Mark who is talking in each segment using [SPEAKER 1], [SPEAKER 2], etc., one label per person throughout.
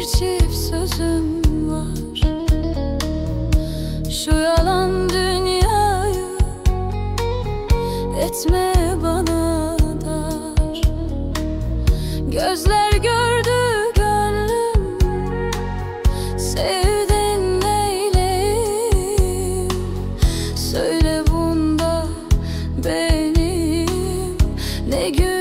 [SPEAKER 1] bir çift sözüm var. Şu yalan dünyayı etme bana dar. Gözler gördü gönlüm sevdin neyleyim Söyle bunda benim ne gün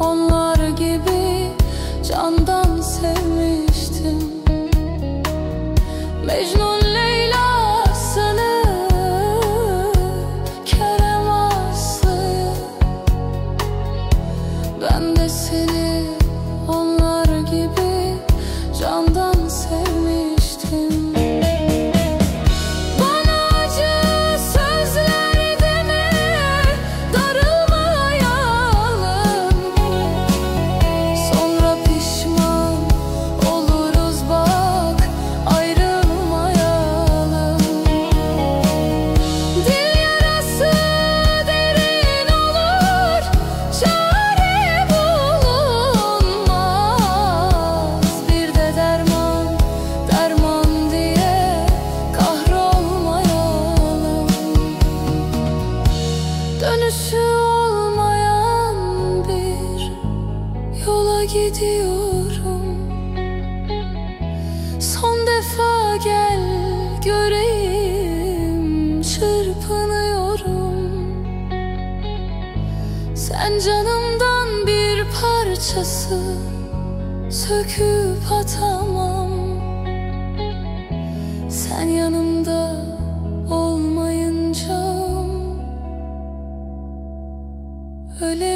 [SPEAKER 1] onlar gibi candan sevmiştim. Mecnun Leyla'sını Kerem Aslı'yı. Ben de seni Dönüşü olmayan bir yola gidiyorum. Son defa gel göreyim çırpınıyorum. Sen canımdan bir parçası söküp atamam. Sen yanımda olmadan öyle